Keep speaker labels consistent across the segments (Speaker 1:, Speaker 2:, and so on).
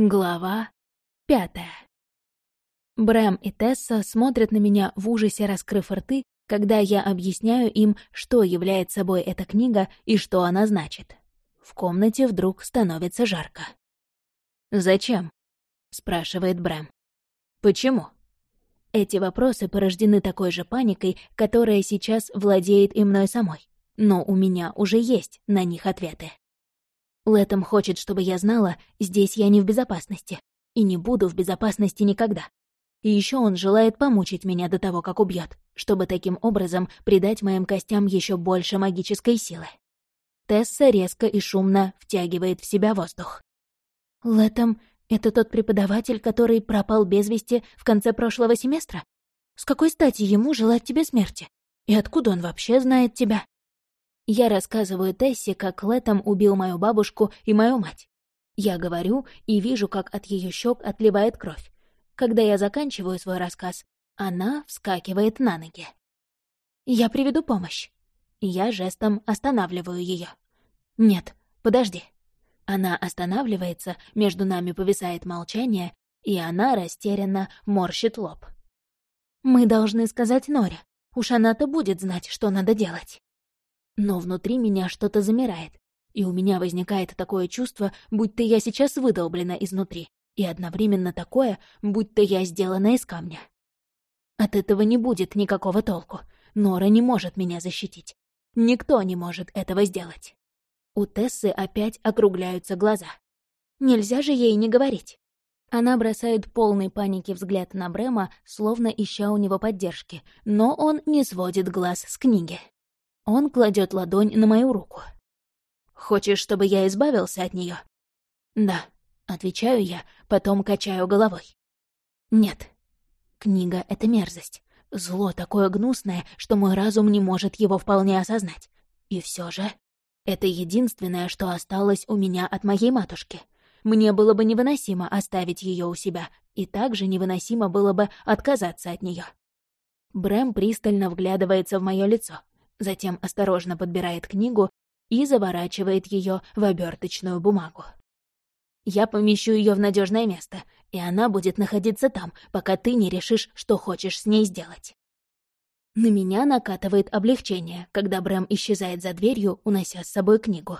Speaker 1: Глава пятая. Брэм и Тесса смотрят на меня в ужасе, раскрыв рты, когда я объясняю им, что является собой эта книга и что она значит. В комнате вдруг становится жарко. «Зачем?» — спрашивает Брэм. «Почему?» Эти вопросы порождены такой же паникой, которая сейчас владеет и мной самой. Но у меня уже есть на них ответы. Лэтом хочет, чтобы я знала, здесь я не в безопасности. И не буду в безопасности никогда. И еще он желает помучить меня до того, как убьет, чтобы таким образом придать моим костям еще больше магической силы. Тесса резко и шумно втягивает в себя воздух. «Лэтом — это тот преподаватель, который пропал без вести в конце прошлого семестра? С какой стати ему желать тебе смерти? И откуда он вообще знает тебя?» Я рассказываю Тессе, как Летом убил мою бабушку и мою мать. Я говорю и вижу, как от ее щек отливает кровь. Когда я заканчиваю свой рассказ, она вскакивает на ноги. «Я приведу помощь». Я жестом останавливаю ее. «Нет, подожди». Она останавливается, между нами повисает молчание, и она растерянно морщит лоб. «Мы должны сказать Норе. Уж она-то будет знать, что надо делать». Но внутри меня что-то замирает, и у меня возникает такое чувство, будто я сейчас выдолблена изнутри, и одновременно такое, будто я сделана из камня. От этого не будет никакого толку. Нора не может меня защитить. Никто не может этого сделать. У Тессы опять округляются глаза. Нельзя же ей не говорить. Она бросает полный паники взгляд на Брема, словно ища у него поддержки, но он не сводит глаз с книги. Он кладет ладонь на мою руку. «Хочешь, чтобы я избавился от нее? «Да», — отвечаю я, потом качаю головой. «Нет». Книга — это мерзость. Зло такое гнусное, что мой разум не может его вполне осознать. И все же, это единственное, что осталось у меня от моей матушки. Мне было бы невыносимо оставить ее у себя, и также невыносимо было бы отказаться от нее. Брэм пристально вглядывается в мое лицо затем осторожно подбирает книгу и заворачивает ее в оберточную бумагу. Я помещу ее в надежное место, и она будет находиться там, пока ты не решишь, что хочешь с ней сделать. На меня накатывает облегчение, когда Брэм исчезает за дверью, унося с собой книгу.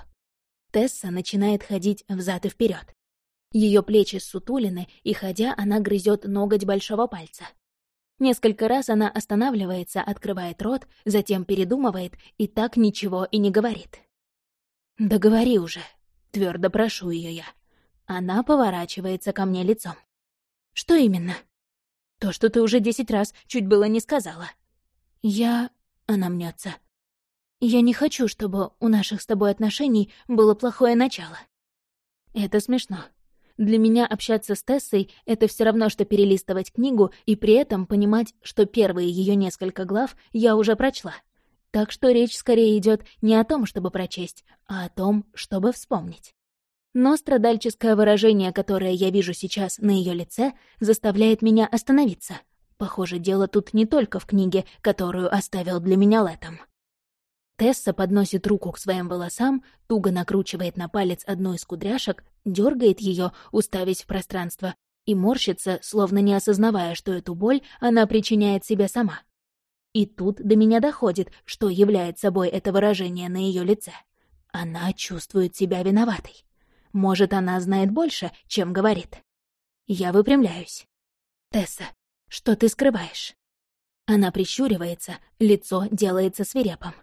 Speaker 1: Тесса начинает ходить взад и вперед. Ее плечи сутулины, и ходя, она грызет ноготь большого пальца. Несколько раз она останавливается, открывает рот, затем передумывает и так ничего и не говорит. «Да уже», — твердо прошу ее я. Она поворачивается ко мне лицом. «Что именно?» «То, что ты уже десять раз чуть было не сказала». «Я...» — она мнется. «Я не хочу, чтобы у наших с тобой отношений было плохое начало». Это смешно. Для меня общаться с Тессой — это все равно, что перелистывать книгу и при этом понимать, что первые ее несколько глав я уже прочла. Так что речь скорее идет не о том, чтобы прочесть, а о том, чтобы вспомнить. Но страдальческое выражение, которое я вижу сейчас на ее лице, заставляет меня остановиться. Похоже, дело тут не только в книге, которую оставил для меня Летом. Тесса подносит руку к своим волосам, туго накручивает на палец одну из кудряшек, дергает ее, уставясь в пространство, и морщится, словно не осознавая, что эту боль она причиняет себе сама. И тут до меня доходит, что является собой это выражение на ее лице. Она чувствует себя виноватой. Может, она знает больше, чем говорит. Я выпрямляюсь. «Тесса, что ты скрываешь?» Она прищуривается, лицо делается свирепым.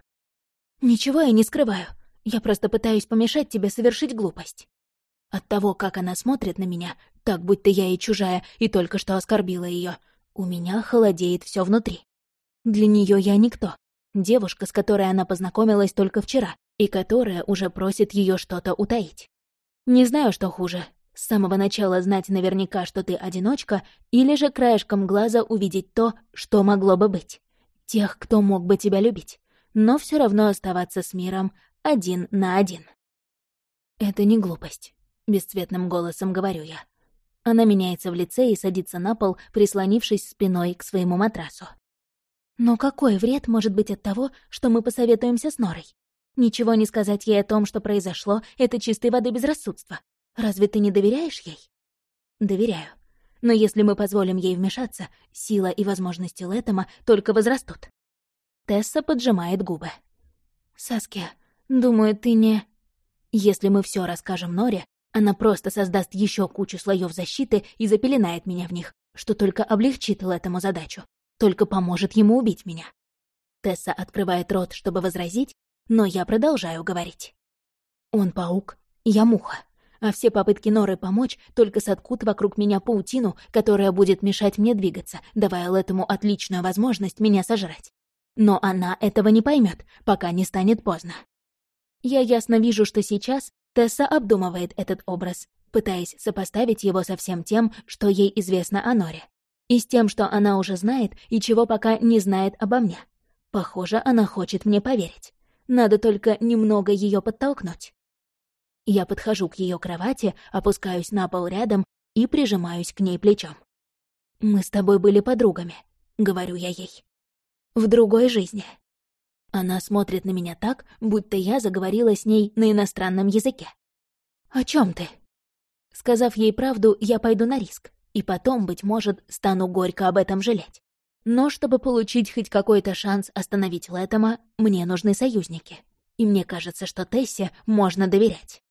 Speaker 1: «Ничего я не скрываю. Я просто пытаюсь помешать тебе совершить глупость». От того, как она смотрит на меня, так будто я ей чужая и только что оскорбила ее, у меня холодеет все внутри. Для нее я никто. Девушка, с которой она познакомилась только вчера, и которая уже просит ее что-то утаить. Не знаю, что хуже. С самого начала знать наверняка, что ты одиночка, или же краешком глаза увидеть то, что могло бы быть. Тех, кто мог бы тебя любить но все равно оставаться с миром один на один. «Это не глупость», — бесцветным голосом говорю я. Она меняется в лице и садится на пол, прислонившись спиной к своему матрасу. «Но какой вред может быть от того, что мы посоветуемся с Норой? Ничего не сказать ей о том, что произошло, это чистой воды безрассудство. Разве ты не доверяешь ей?» Доверяю. Но если мы позволим ей вмешаться, сила и возможности Лэттема только возрастут. Тесса поджимает губы. «Саския, думаю, ты не...» Если мы все расскажем Норе, она просто создаст еще кучу слоев защиты и запеленает меня в них, что только облегчит Лэттему задачу, только поможет ему убить меня. Тесса открывает рот, чтобы возразить, но я продолжаю говорить. Он паук, я муха, а все попытки Норы помочь только соткут вокруг меня паутину, которая будет мешать мне двигаться, давая Лэтому отличную возможность меня сожрать. Но она этого не поймет, пока не станет поздно. Я ясно вижу, что сейчас Тесса обдумывает этот образ, пытаясь сопоставить его со всем тем, что ей известно о Норе. И с тем, что она уже знает и чего пока не знает обо мне. Похоже, она хочет мне поверить. Надо только немного ее подтолкнуть. Я подхожу к ее кровати, опускаюсь на пол рядом и прижимаюсь к ней плечом. «Мы с тобой были подругами», — говорю я ей. «В другой жизни». Она смотрит на меня так, будто я заговорила с ней на иностранном языке. «О чем ты?» Сказав ей правду, я пойду на риск, и потом, быть может, стану горько об этом жалеть. Но чтобы получить хоть какой-то шанс остановить Лэттема, мне нужны союзники. И мне кажется, что Тессе можно доверять.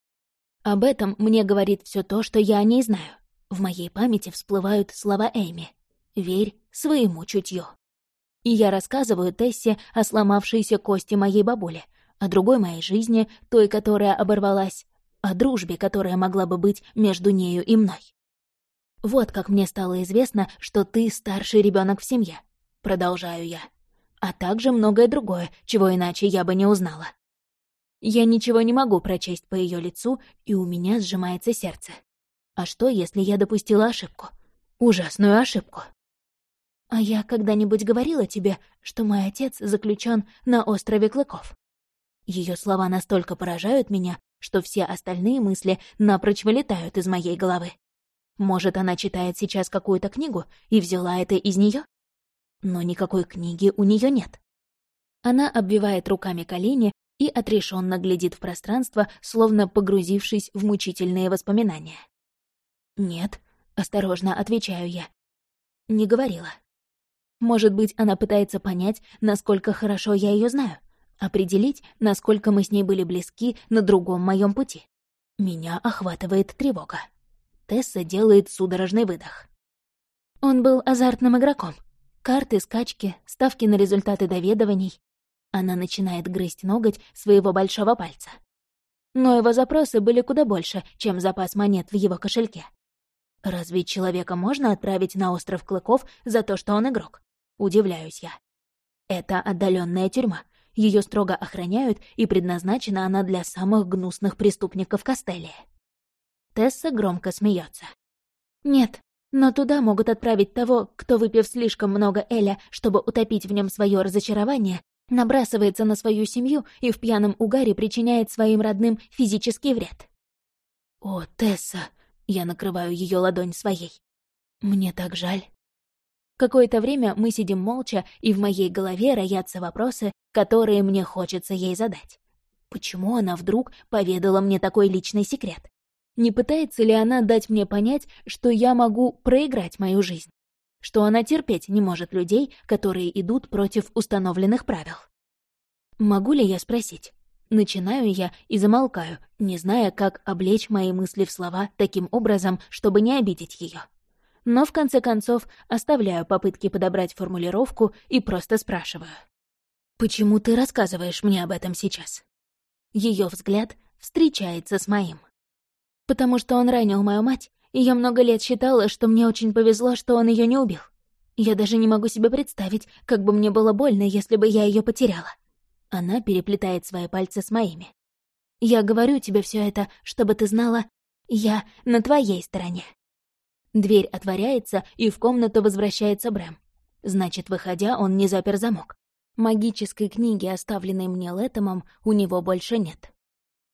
Speaker 1: Об этом мне говорит все то, что я о ней знаю. В моей памяти всплывают слова Эми. «Верь своему чутью». И я рассказываю Тессе о сломавшейся кости моей бабули, о другой моей жизни, той, которая оборвалась, о дружбе, которая могла бы быть между нею и мной. Вот как мне стало известно, что ты старший ребенок в семье. Продолжаю я. А также многое другое, чего иначе я бы не узнала. Я ничего не могу прочесть по ее лицу, и у меня сжимается сердце. А что, если я допустила ошибку? Ужасную ошибку. А я когда-нибудь говорила тебе, что мой отец заключен на острове Клыков? Ее слова настолько поражают меня, что все остальные мысли напрочь вылетают из моей головы. Может, она читает сейчас какую-то книгу и взяла это из нее? Но никакой книги у нее нет. Она обвивает руками колени и отрешенно глядит в пространство, словно погрузившись в мучительные воспоминания. «Нет», — осторожно отвечаю я. «Не говорила». Может быть, она пытается понять, насколько хорошо я ее знаю, определить, насколько мы с ней были близки на другом моем пути. Меня охватывает тревога. Тесса делает судорожный выдох. Он был азартным игроком. Карты, скачки, ставки на результаты доведований. Она начинает грызть ноготь своего большого пальца. Но его запросы были куда больше, чем запас монет в его кошельке. Разве человека можно отправить на остров Клыков за то, что он игрок? Удивляюсь я. Это отдаленная тюрьма. Ее строго охраняют, и предназначена она для самых гнусных преступников Костелии. Тесса громко смеется. «Нет, но туда могут отправить того, кто, выпив слишком много Эля, чтобы утопить в нем свое разочарование, набрасывается на свою семью и в пьяном угаре причиняет своим родным физический вред». «О, Тесса!» — я накрываю ее ладонь своей. «Мне так жаль». Какое-то время мы сидим молча, и в моей голове роятся вопросы, которые мне хочется ей задать. Почему она вдруг поведала мне такой личный секрет? Не пытается ли она дать мне понять, что я могу проиграть мою жизнь? Что она терпеть не может людей, которые идут против установленных правил? Могу ли я спросить? Начинаю я и замолкаю, не зная, как облечь мои мысли в слова таким образом, чтобы не обидеть ее. Но в конце концов оставляю попытки подобрать формулировку и просто спрашиваю. «Почему ты рассказываешь мне об этом сейчас?» Ее взгляд встречается с моим потому что он ранил мою мать, и я много лет считала, что мне очень повезло, что он ее не убил. Я даже не могу себе представить, как бы мне было больно, если бы я ее потеряла. Она переплетает свои пальцы с моими. Я говорю тебе все это, чтобы ты знала, я на твоей стороне. Дверь отворяется, и в комнату возвращается Брэм. Значит, выходя, он не запер замок. Магической книги, оставленной мне Лэтомом, у него больше нет.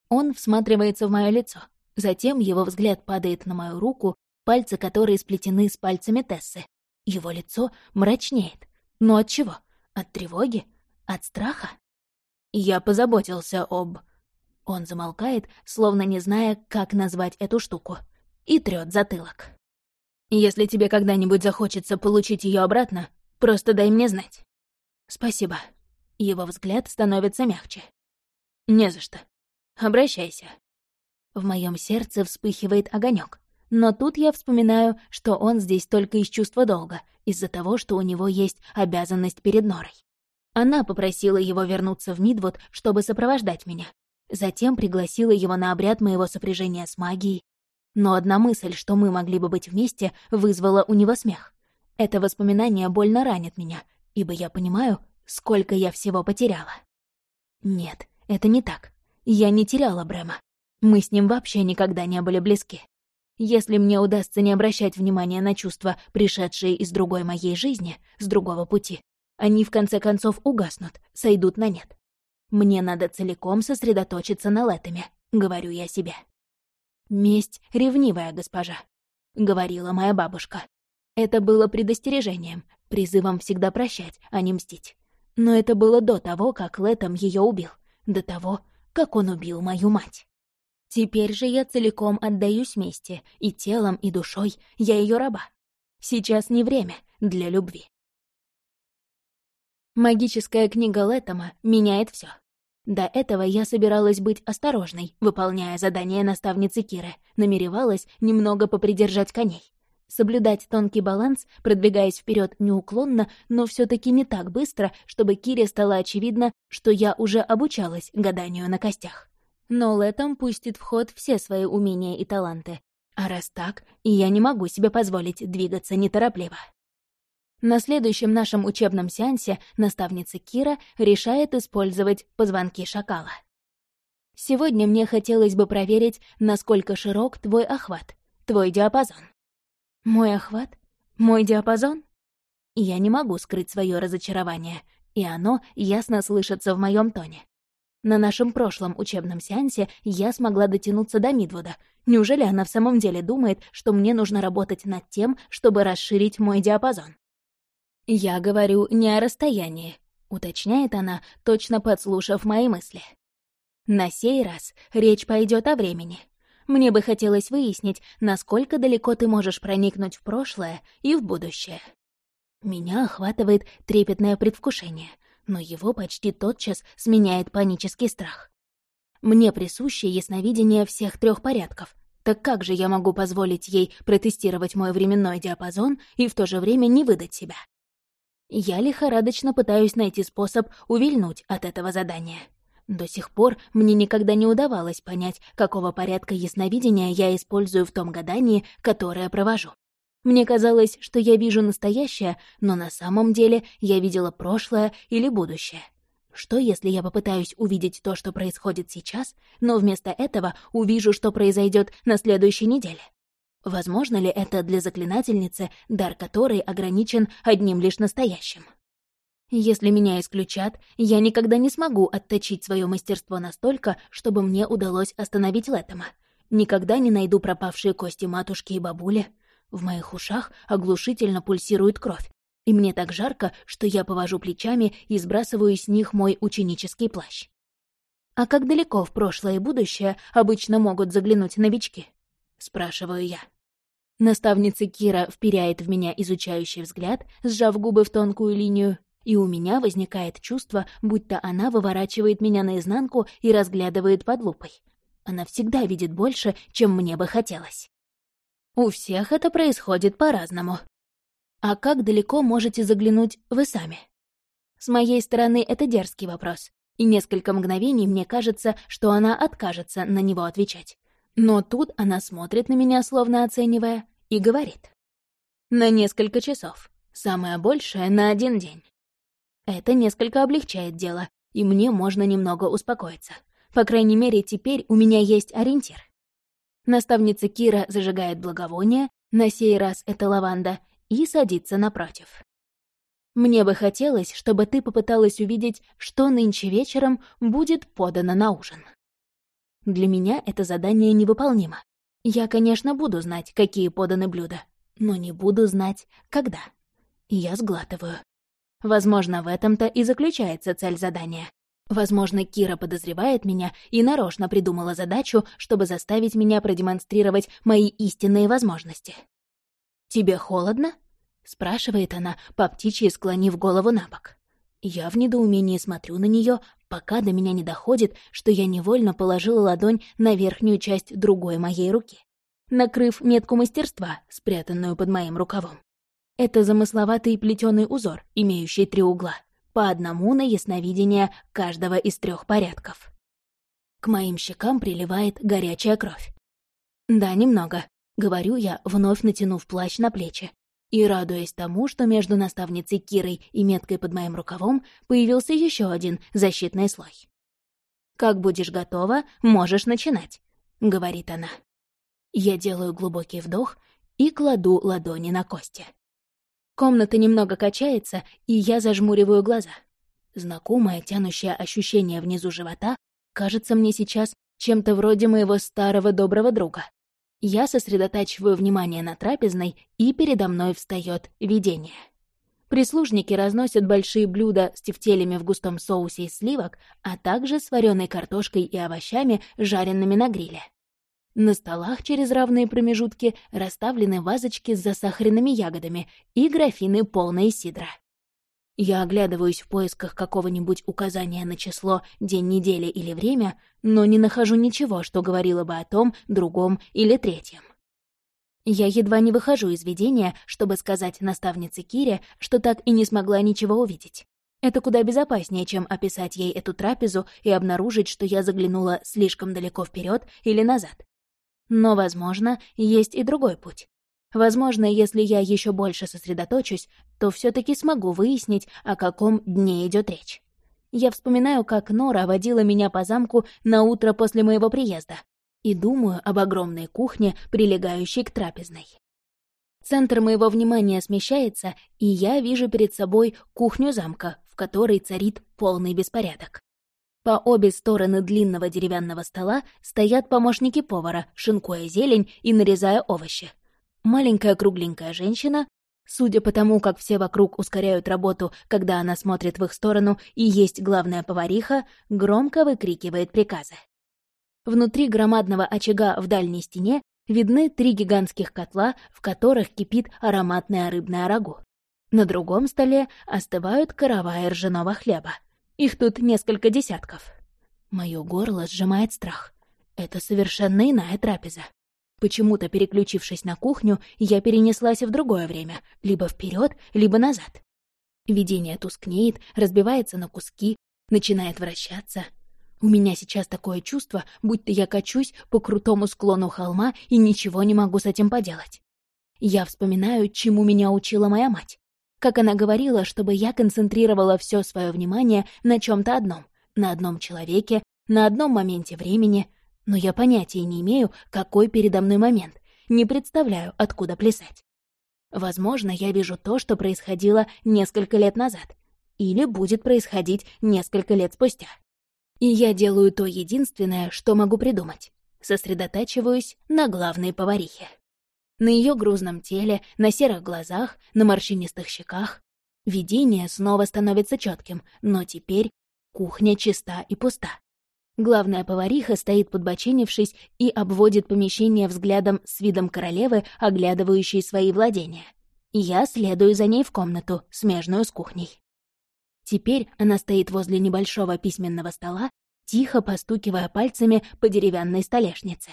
Speaker 1: Он всматривается в мое лицо. Затем его взгляд падает на мою руку, пальцы которой сплетены с пальцами Тессы. Его лицо мрачнеет. Но от чего? От тревоги? От страха? Я позаботился об... Он замолкает, словно не зная, как назвать эту штуку, и трёт затылок. Если тебе когда-нибудь захочется получить ее обратно, просто дай мне знать. Спасибо. Его взгляд становится мягче. Не за что. Обращайся. В моем сердце вспыхивает огонек, но тут я вспоминаю, что он здесь только из чувства долга, из-за того, что у него есть обязанность перед Норой. Она попросила его вернуться в Мидвуд, чтобы сопровождать меня. Затем пригласила его на обряд моего сопряжения с магией, но одна мысль, что мы могли бы быть вместе, вызвала у него смех. Это воспоминание больно ранит меня, ибо я понимаю, сколько я всего потеряла. Нет, это не так. Я не теряла Брэма. Мы с ним вообще никогда не были близки. Если мне удастся не обращать внимания на чувства, пришедшие из другой моей жизни, с другого пути, они в конце концов угаснут, сойдут на нет. Мне надо целиком сосредоточиться на Лэтами, говорю я себе. «Месть — ревнивая госпожа», — говорила моя бабушка. Это было предостережением, призывом всегда прощать, а не мстить. Но это было до того, как Летом ее убил, до того, как он убил мою мать. Теперь же я целиком отдаюсь мести, и телом, и душой я ее раба. Сейчас не время для любви. Магическая книга Летома меняет все. До этого я собиралась быть осторожной, выполняя задание наставницы Киры, намеревалась немного попридержать коней. Соблюдать тонкий баланс, продвигаясь вперед неуклонно, но все таки не так быстро, чтобы Кире стало очевидно, что я уже обучалась гаданию на костях. Но Лэтом пустит в ход все свои умения и таланты. А раз так, я не могу себе позволить двигаться неторопливо. На следующем нашем учебном сеансе наставница Кира решает использовать позвонки шакала. Сегодня мне хотелось бы проверить, насколько широк твой охват, твой диапазон. Мой охват? Мой диапазон? Я не могу скрыть свое разочарование, и оно ясно слышится в моем тоне. На нашем прошлом учебном сеансе я смогла дотянуться до Мидвуда. Неужели она в самом деле думает, что мне нужно работать над тем, чтобы расширить мой диапазон? «Я говорю не о расстоянии», — уточняет она, точно подслушав мои мысли. «На сей раз речь пойдет о времени. Мне бы хотелось выяснить, насколько далеко ты можешь проникнуть в прошлое и в будущее». Меня охватывает трепетное предвкушение, но его почти тотчас сменяет панический страх. Мне присуще ясновидение всех трех порядков, так как же я могу позволить ей протестировать мой временной диапазон и в то же время не выдать себя? Я лихорадочно пытаюсь найти способ увильнуть от этого задания. До сих пор мне никогда не удавалось понять, какого порядка ясновидения я использую в том гадании, которое провожу. Мне казалось, что я вижу настоящее, но на самом деле я видела прошлое или будущее. Что, если я попытаюсь увидеть то, что происходит сейчас, но вместо этого увижу, что произойдет на следующей неделе? Возможно ли это для заклинательницы, дар которой ограничен одним лишь настоящим? Если меня исключат, я никогда не смогу отточить свое мастерство настолько, чтобы мне удалось остановить Лэттема. Никогда не найду пропавшие кости матушки и бабули. В моих ушах оглушительно пульсирует кровь, и мне так жарко, что я повожу плечами и сбрасываю с них мой ученический плащ. А как далеко в прошлое и будущее обычно могут заглянуть новички? спрашиваю я. Наставница Кира вперяет в меня изучающий взгляд, сжав губы в тонкую линию, и у меня возникает чувство, будто она выворачивает меня наизнанку и разглядывает под лупой. Она всегда видит больше, чем мне бы хотелось. У всех это происходит по-разному. А как далеко можете заглянуть вы сами? С моей стороны это дерзкий вопрос, и несколько мгновений мне кажется, что она откажется на него отвечать. Но тут она смотрит на меня, словно оценивая, и говорит. На несколько часов. Самое большее — на один день. Это несколько облегчает дело, и мне можно немного успокоиться. По крайней мере, теперь у меня есть ориентир. Наставница Кира зажигает благовоние, на сей раз это лаванда, и садится напротив. Мне бы хотелось, чтобы ты попыталась увидеть, что нынче вечером будет подано на ужин. Для меня это задание невыполнимо. Я, конечно, буду знать, какие поданы блюда, но не буду знать, когда. Я сглатываю. Возможно, в этом-то и заключается цель задания. Возможно, Кира подозревает меня и нарочно придумала задачу, чтобы заставить меня продемонстрировать мои истинные возможности. «Тебе холодно?» — спрашивает она, по птичьи склонив голову на бок. Я в недоумении смотрю на нее, пока до меня не доходит, что я невольно положила ладонь на верхнюю часть другой моей руки, накрыв метку мастерства, спрятанную под моим рукавом. Это замысловатый плетеный узор, имеющий три угла, по одному на ясновидение каждого из трех порядков. К моим щекам приливает горячая кровь. Да, немного, Говорю я, вновь натянув плащ на плечи. И радуясь тому, что между наставницей Кирой и меткой под моим рукавом появился еще один защитный слой. «Как будешь готова, можешь начинать», — говорит она. Я делаю глубокий вдох и кладу ладони на кости. Комната немного качается, и я зажмуриваю глаза. Знакомое тянущее ощущение внизу живота кажется мне сейчас чем-то вроде моего старого доброго друга. Я сосредотачиваю внимание на трапезной, и передо мной встает видение. Прислужники разносят большие блюда с тефтелями в густом соусе из сливок, а также с вареной картошкой и овощами, жареными на гриле. На столах через равные промежутки расставлены вазочки с засахаренными ягодами и графины полные сидра. Я оглядываюсь в поисках какого-нибудь указания на число, день недели или время, но не нахожу ничего, что говорило бы о том, другом или третьем. Я едва не выхожу из видения, чтобы сказать наставнице Кире, что так и не смогла ничего увидеть. Это куда безопаснее, чем описать ей эту трапезу и обнаружить, что я заглянула слишком далеко вперед или назад. Но, возможно, есть и другой путь. Возможно, если я еще больше сосредоточусь, то все таки смогу выяснить, о каком дне идет речь. Я вспоминаю, как Нора водила меня по замку на утро после моего приезда, и думаю об огромной кухне, прилегающей к трапезной. Центр моего внимания смещается, и я вижу перед собой кухню замка, в которой царит полный беспорядок. По обе стороны длинного деревянного стола стоят помощники повара, шинкуя зелень и нарезая овощи. Маленькая кругленькая женщина, судя по тому, как все вокруг ускоряют работу, когда она смотрит в их сторону и есть главная повариха, громко выкрикивает приказы. Внутри громадного очага в дальней стене видны три гигантских котла, в которых кипит ароматное рыбное рагу. На другом столе остывают караваи ржаного хлеба. Их тут несколько десятков. Моё горло сжимает страх. Это совершенно иная трапеза. Почему-то, переключившись на кухню, я перенеслась в другое время, либо вперед, либо назад. Видение тускнеет, разбивается на куски, начинает вращаться. У меня сейчас такое чувство, будто я качусь по крутому склону холма и ничего не могу с этим поделать. Я вспоминаю, чему меня учила моя мать. Как она говорила, чтобы я концентрировала все свое внимание на чем то одном, на одном человеке, на одном моменте времени — но я понятия не имею, какой передо мной момент, не представляю, откуда плясать. Возможно, я вижу то, что происходило несколько лет назад, или будет происходить несколько лет спустя. И я делаю то единственное, что могу придумать. Сосредотачиваюсь на главной поварихе. На ее грузном теле, на серых глазах, на морщинистых щеках. Видение снова становится четким, но теперь кухня чиста и пуста. Главная повариха стоит подбоченившись и обводит помещение взглядом с видом королевы, оглядывающей свои владения. Я следую за ней в комнату, смежную с кухней. Теперь она стоит возле небольшого письменного стола, тихо постукивая пальцами по деревянной столешнице.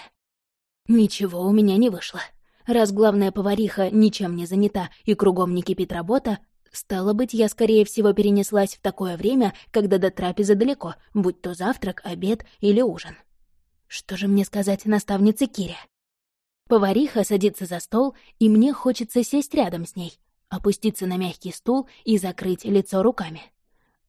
Speaker 1: Ничего у меня не вышло. Раз главная повариха ничем не занята и кругом не кипит работа, Стало быть, я, скорее всего, перенеслась в такое время, когда до трапезы далеко, будь то завтрак, обед или ужин. Что же мне сказать наставнице Кире? Повариха садится за стол, и мне хочется сесть рядом с ней, опуститься на мягкий стул и закрыть лицо руками.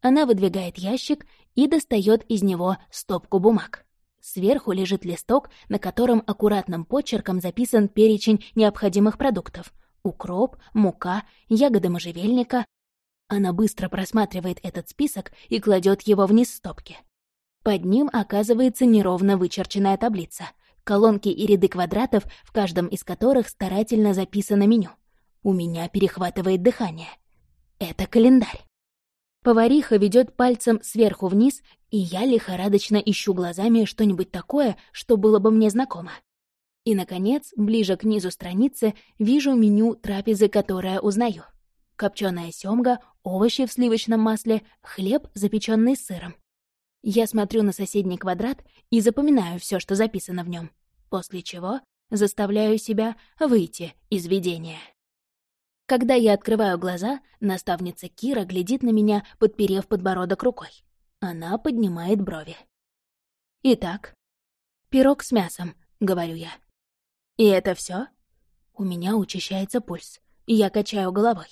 Speaker 1: Она выдвигает ящик и достает из него стопку бумаг. Сверху лежит листок, на котором аккуратным почерком записан перечень необходимых продуктов, укроп, мука, ягоды можжевельника. Она быстро просматривает этот список и кладет его вниз стопки. Под ним оказывается неровно вычерченная таблица, колонки и ряды квадратов, в каждом из которых старательно записано меню. У меня перехватывает дыхание. Это календарь. Повариха ведет пальцем сверху вниз, и я лихорадочно ищу глазами что-нибудь такое, что было бы мне знакомо. И, наконец, ближе к низу страницы вижу меню трапезы, которое узнаю. Копченая семга, овощи в сливочном масле, хлеб, запеченный сыром. Я смотрю на соседний квадрат и запоминаю все, что записано в нем, после чего заставляю себя выйти из видения. Когда я открываю глаза, наставница Кира глядит на меня, подперев подбородок рукой. Она поднимает брови. «Итак, пирог с мясом», — говорю я. «И это все? У меня учащается пульс, и я качаю головой.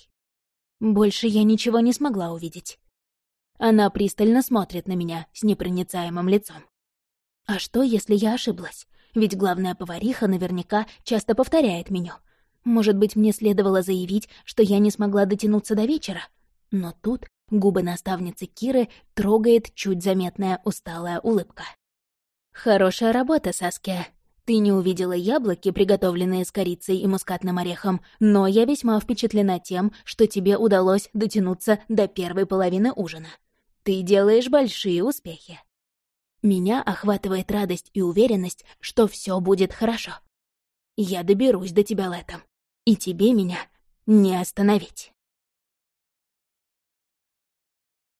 Speaker 1: Больше я ничего не смогла увидеть. Она пристально смотрит на меня с непроницаемым лицом. А что, если я ошиблась? Ведь главная повариха наверняка часто повторяет меню. Может быть, мне следовало заявить, что я не смогла дотянуться до вечера? Но тут губы наставницы Киры трогает чуть заметная усталая улыбка. «Хорошая работа, Саския. Ты не увидела яблоки, приготовленные с корицей и мускатным орехом, но я весьма впечатлена тем, что тебе удалось дотянуться до первой половины ужина. Ты делаешь большие успехи. Меня охватывает радость и уверенность, что все будет хорошо. Я доберусь до тебя летом, и тебе меня не остановить.